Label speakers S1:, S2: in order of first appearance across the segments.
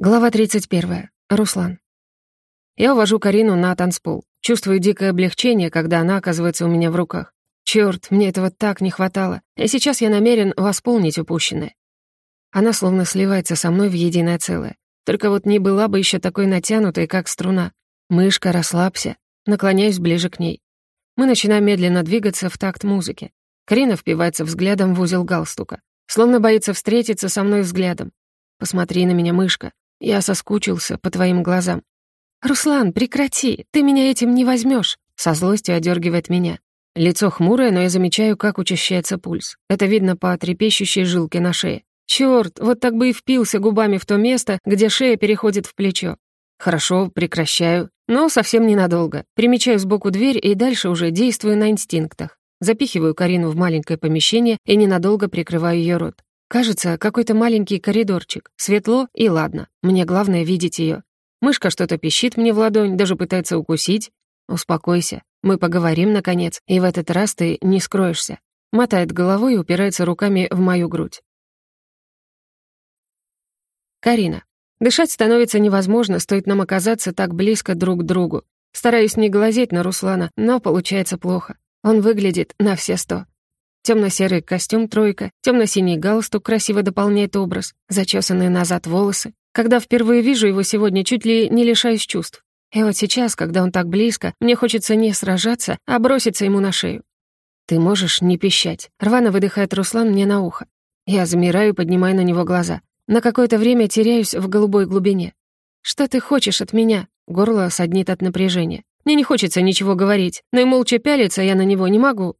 S1: Глава 31. Руслан. Я увожу Карину на танцпол. Чувствую дикое облегчение, когда она оказывается у меня в руках. Чёрт, мне этого так не хватало. И сейчас я намерен восполнить упущенное. Она словно сливается со мной в единое целое. Только вот не была бы еще такой натянутой, как струна. Мышка, расслабься. Наклоняюсь ближе к ней. Мы начинаем медленно двигаться в такт музыки. Карина впивается взглядом в узел галстука. Словно боится встретиться со мной взглядом. Посмотри на меня, мышка. Я соскучился по твоим глазам. «Руслан, прекрати! Ты меня этим не возьмешь! Со злостью одергивает меня. Лицо хмурое, но я замечаю, как учащается пульс. Это видно по трепещущей жилке на шее. Чёрт, вот так бы и впился губами в то место, где шея переходит в плечо. Хорошо, прекращаю. Но совсем ненадолго. Примечаю сбоку дверь и дальше уже действую на инстинктах. Запихиваю Карину в маленькое помещение и ненадолго прикрываю ее рот. Кажется, какой-то маленький коридорчик. Светло и ладно. Мне главное видеть ее. Мышка что-то пищит мне в ладонь, даже пытается укусить. Успокойся. Мы поговорим, наконец, и в этот раз ты не скроешься. Мотает головой и упирается руками в мою грудь. Карина. Дышать становится невозможно, стоит нам оказаться так близко друг к другу. Стараюсь не глазеть на Руслана, но получается плохо. Он выглядит на все сто. Темно-серый костюм «тройка», темно-синий галстук красиво дополняет образ, зачесанные назад волосы. Когда впервые вижу его сегодня, чуть ли не лишаюсь чувств. И вот сейчас, когда он так близко, мне хочется не сражаться, а броситься ему на шею. «Ты можешь не пищать», — рвано выдыхает Руслан мне на ухо. Я замираю, поднимая на него глаза. На какое-то время теряюсь в голубой глубине. «Что ты хочешь от меня?» Горло саднит от напряжения. Мне не хочется ничего говорить, но и молча пялиться я на него не могу.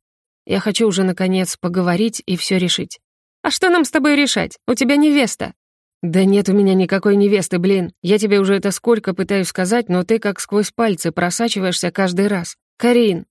S1: Я хочу уже, наконец, поговорить и все решить. А что нам с тобой решать? У тебя невеста. Да нет у меня никакой невесты, блин. Я тебе уже это сколько пытаюсь сказать, но ты как сквозь пальцы просачиваешься каждый раз. Карин.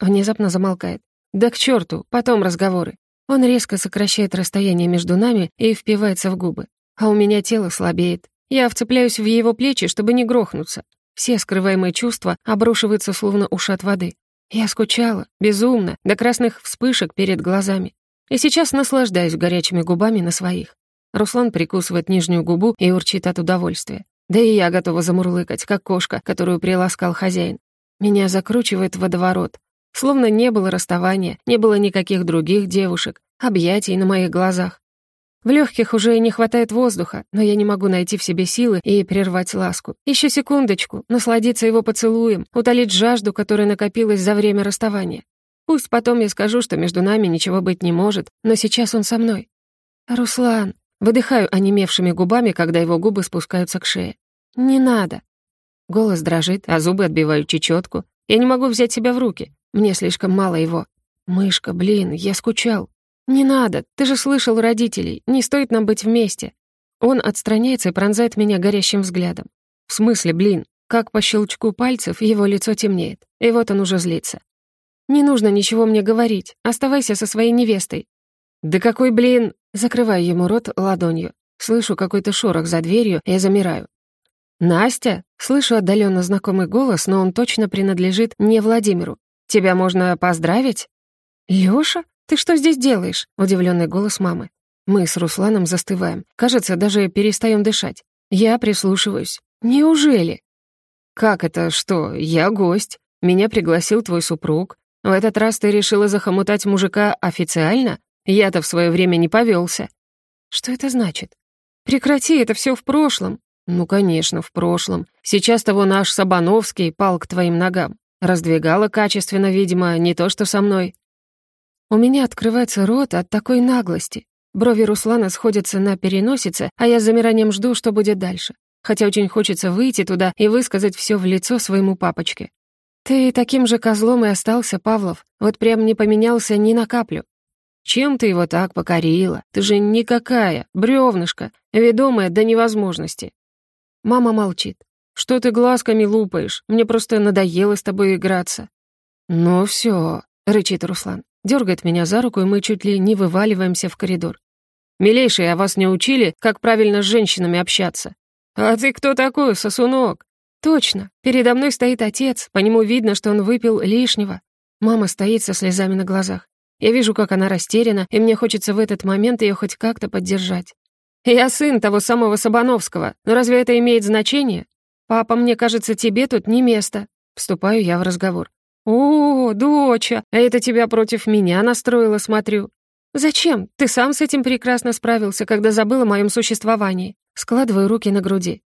S1: Внезапно замолкает. Да к черту, потом разговоры. Он резко сокращает расстояние между нами и впивается в губы. А у меня тело слабеет. Я вцепляюсь в его плечи, чтобы не грохнуться. Все скрываемые чувства обрушиваются словно ушат воды. Я скучала, безумно, до красных вспышек перед глазами. И сейчас наслаждаюсь горячими губами на своих. Руслан прикусывает нижнюю губу и урчит от удовольствия. Да и я готова замурлыкать, как кошка, которую приласкал хозяин. Меня закручивает водоворот. Словно не было расставания, не было никаких других девушек, объятий на моих глазах. В легких уже не хватает воздуха, но я не могу найти в себе силы и прервать ласку. Еще секундочку, насладиться его поцелуем, утолить жажду, которая накопилась за время расставания. Пусть потом я скажу, что между нами ничего быть не может, но сейчас он со мной. «Руслан!» Выдыхаю онемевшими губами, когда его губы спускаются к шее. «Не надо!» Голос дрожит, а зубы отбивают чечетку. Я не могу взять себя в руки. Мне слишком мало его. «Мышка, блин, я скучал. «Не надо, ты же слышал родителей, не стоит нам быть вместе». Он отстраняется и пронзает меня горящим взглядом. В смысле, блин, как по щелчку пальцев его лицо темнеет, и вот он уже злится. «Не нужно ничего мне говорить, оставайся со своей невестой». «Да какой, блин...» Закрываю ему рот ладонью. Слышу какой-то шорох за дверью и замираю. «Настя?» Слышу отдаленно знакомый голос, но он точно принадлежит не Владимиру. «Тебя можно поздравить?» «Лёша?» «Ты что здесь делаешь?» — удивленный голос мамы. Мы с Русланом застываем. Кажется, даже перестаем дышать. Я прислушиваюсь. «Неужели?» «Как это что? Я гость. Меня пригласил твой супруг. В этот раз ты решила захомутать мужика официально? Я-то в свое время не повелся. «Что это значит?» «Прекрати, это все в прошлом». «Ну, конечно, в прошлом. Сейчас того наш Сабановский пал к твоим ногам. Раздвигала качественно, видимо, не то что со мной. У меня открывается рот от такой наглости. Брови Руслана сходятся на переносице, а я с замиранием жду, что будет дальше. Хотя очень хочется выйти туда и высказать все в лицо своему папочке. «Ты таким же козлом и остался, Павлов. Вот прям не поменялся ни на каплю. Чем ты его так покорила? Ты же никакая, бревнышко, ведомая до невозможности». Мама молчит. «Что ты глазками лупаешь? Мне просто надоело с тобой играться». «Ну все, рычит Руслан. Дергает меня за руку, и мы чуть ли не вываливаемся в коридор. «Милейший, а вас не учили, как правильно с женщинами общаться?» «А ты кто такой, сосунок?» «Точно. Передо мной стоит отец. По нему видно, что он выпил лишнего. Мама стоит со слезами на глазах. Я вижу, как она растеряна, и мне хочется в этот момент ее хоть как-то поддержать. Я сын того самого Сабановского. Но разве это имеет значение? Папа, мне кажется, тебе тут не место. Вступаю я в разговор. «О, доча, это тебя против меня настроило, смотрю. Зачем? Ты сам с этим прекрасно справился, когда забыл о моем существовании». Складываю руки на груди.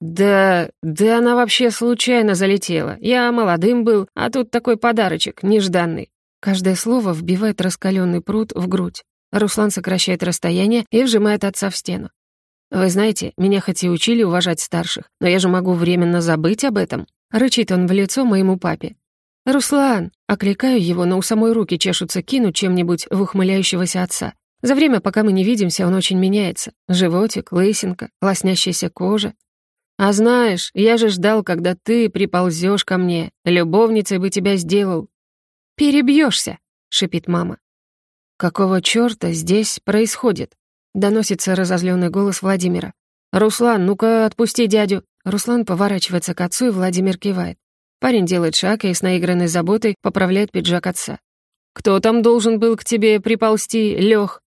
S1: «Да, да она вообще случайно залетела. Я молодым был, а тут такой подарочек, нежданный». Каждое слово вбивает раскаленный пруд в грудь. Руслан сокращает расстояние и вжимает отца в стену. «Вы знаете, меня хоть и учили уважать старших, но я же могу временно забыть об этом», — рычит он в лицо моему папе. «Руслан!» — окликаю его, но у самой руки чешутся кинуть чем-нибудь в ухмыляющегося отца. За время, пока мы не видимся, он очень меняется. Животик, лысинка, лоснящаяся кожа. «А знаешь, я же ждал, когда ты приползешь ко мне. Любовницей бы тебя сделал». «Перебьешься!» — шипит мама. «Какого чёрта здесь происходит?» — доносится разозленный голос Владимира. «Руслан, ну-ка отпусти дядю!» Руслан поворачивается к отцу, и Владимир кивает. Парень делает шаг и с наигранной заботой поправляет пиджак отца. «Кто там должен был к тебе приползти, Лёх?»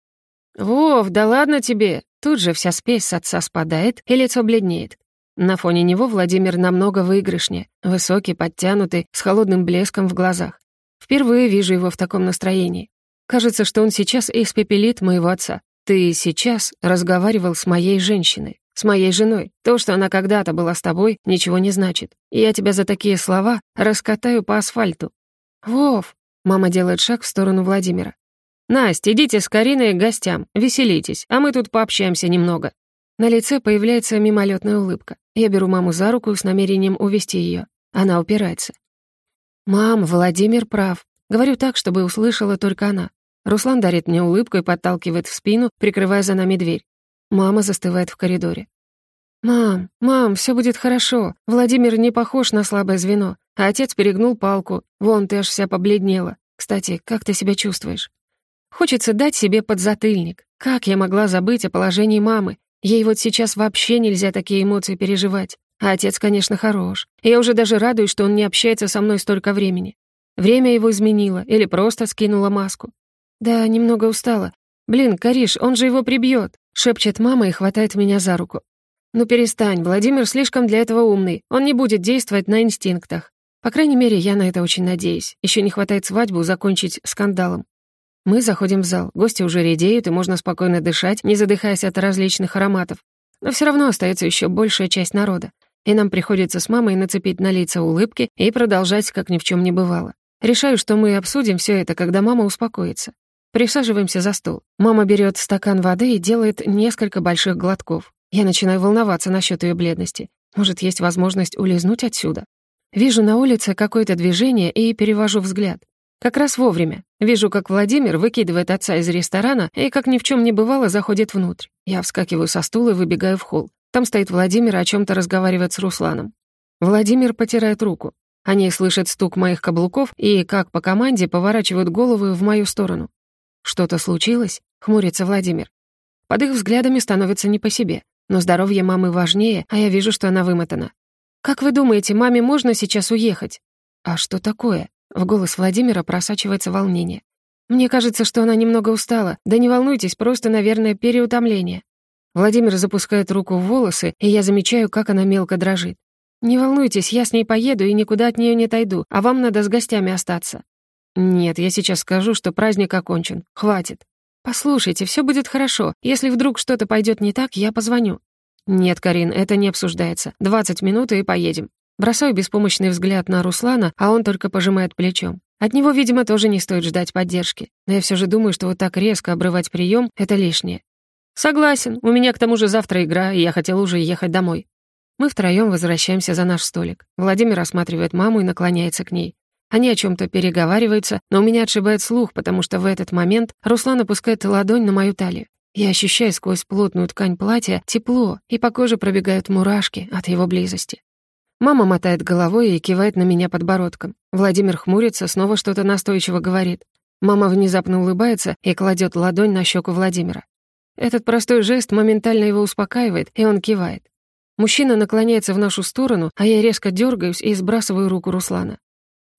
S1: «Вов, да ладно тебе!» Тут же вся спесь с отца спадает, и лицо бледнеет. На фоне него Владимир намного выигрышнее, высокий, подтянутый, с холодным блеском в глазах. Впервые вижу его в таком настроении. Кажется, что он сейчас испепелит моего отца. Ты сейчас разговаривал с моей женщиной, с моей женой. То, что она когда-то была с тобой, ничего не значит. Я тебя за такие слова раскатаю по асфальту. Вов, мама делает шаг в сторону Владимира. Настя, идите с Кариной к гостям, веселитесь, а мы тут пообщаемся немного. На лице появляется мимолетная улыбка. Я беру маму за руку с намерением увести ее. Она упирается. «Мам, Владимир прав. Говорю так, чтобы услышала только она. Руслан дарит мне улыбку и подталкивает в спину, прикрывая за нами дверь. Мама застывает в коридоре. «Мам, мам, все будет хорошо. Владимир не похож на слабое звено. А отец перегнул палку. Вон, ты аж вся побледнела. Кстати, как ты себя чувствуешь?» Хочется дать себе подзатыльник. Как я могла забыть о положении мамы? Ей вот сейчас вообще нельзя такие эмоции переживать. А отец, конечно, хорош. Я уже даже радуюсь, что он не общается со мной столько времени. Время его изменило или просто скинуло маску. «Да, немного устала. Блин, Кариш, он же его прибьет!» — шепчет мама и хватает меня за руку. «Ну перестань, Владимир слишком для этого умный. Он не будет действовать на инстинктах. По крайней мере, я на это очень надеюсь. Еще не хватает свадьбу закончить скандалом. Мы заходим в зал, гости уже редеют, и можно спокойно дышать, не задыхаясь от различных ароматов. Но все равно остается еще большая часть народа. И нам приходится с мамой нацепить на лица улыбки и продолжать, как ни в чем не бывало. Решаю, что мы обсудим все это, когда мама успокоится. Присаживаемся за стол. Мама берет стакан воды и делает несколько больших глотков. Я начинаю волноваться насчет ее бледности. Может, есть возможность улизнуть отсюда? Вижу на улице какое-то движение и перевожу взгляд. Как раз вовремя. Вижу, как Владимир выкидывает отца из ресторана и, как ни в чем не бывало, заходит внутрь. Я вскакиваю со стула и выбегаю в холл. Там стоит Владимир и о чем то разговаривает с Русланом. Владимир потирает руку. Они слышат стук моих каблуков и, как по команде, поворачивают головы в мою сторону. «Что-то случилось?» — хмурится Владимир. Под их взглядами становится не по себе. Но здоровье мамы важнее, а я вижу, что она вымотана. «Как вы думаете, маме можно сейчас уехать?» «А что такое?» В голос Владимира просачивается волнение. «Мне кажется, что она немного устала. Да не волнуйтесь, просто, наверное, переутомление». Владимир запускает руку в волосы, и я замечаю, как она мелко дрожит. «Не волнуйтесь, я с ней поеду и никуда от нее не отойду, а вам надо с гостями остаться». «Нет, я сейчас скажу, что праздник окончен. Хватит». «Послушайте, все будет хорошо. Если вдруг что-то пойдет не так, я позвоню». «Нет, Карин, это не обсуждается. 20 минут и поедем». Бросаю беспомощный взгляд на Руслана, а он только пожимает плечом. От него, видимо, тоже не стоит ждать поддержки. Но я все же думаю, что вот так резко обрывать прием это лишнее. «Согласен. У меня к тому же завтра игра, и я хотел уже ехать домой». Мы втроем возвращаемся за наш столик. Владимир осматривает маму и наклоняется к ней. Они о чем то переговариваются, но у меня отшибает слух, потому что в этот момент Руслан опускает ладонь на мою талию. Я ощущаю сквозь плотную ткань платья тепло, и по коже пробегают мурашки от его близости. Мама мотает головой и кивает на меня подбородком. Владимир хмурится, снова что-то настойчиво говорит. Мама внезапно улыбается и кладет ладонь на щеку Владимира. Этот простой жест моментально его успокаивает, и он кивает. Мужчина наклоняется в нашу сторону, а я резко дергаюсь и сбрасываю руку Руслана.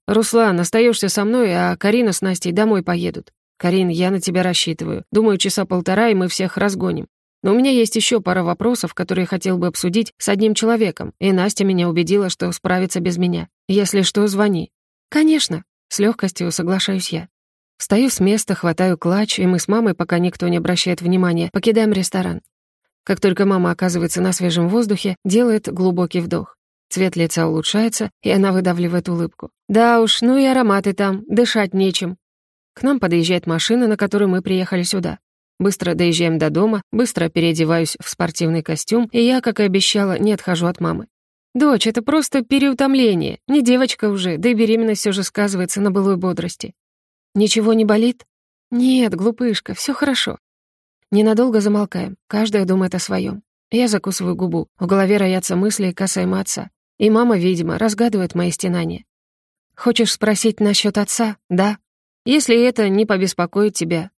S1: «Руслан, остаешься со мной, а Карина с Настей домой поедут. Карин, я на тебя рассчитываю. Думаю, часа полтора, и мы всех разгоним. Но у меня есть еще пара вопросов, которые хотел бы обсудить с одним человеком, и Настя меня убедила, что справится без меня. Если что, звони». «Конечно», — с легкостью соглашаюсь я. Встаю с места, хватаю клатч, и мы с мамой, пока никто не обращает внимания, покидаем ресторан. Как только мама оказывается на свежем воздухе, делает глубокий вдох. Цвет лица улучшается, и она выдавливает улыбку. «Да уж, ну и ароматы там, дышать нечем». К нам подъезжает машина, на которой мы приехали сюда. Быстро доезжаем до дома, быстро переодеваюсь в спортивный костюм, и я, как и обещала, не отхожу от мамы. «Дочь, это просто переутомление. Не девочка уже, да и беременность все же сказывается на былой бодрости». «Ничего не болит?» «Нет, глупышка, все хорошо». Ненадолго замолкаем, каждая думает о своем. Я закусываю губу, в голове роятся мысли касаемо отца. И мама, видимо, разгадывает мои стенания. «Хочешь спросить насчет отца, да? Если это не побеспокоит тебя,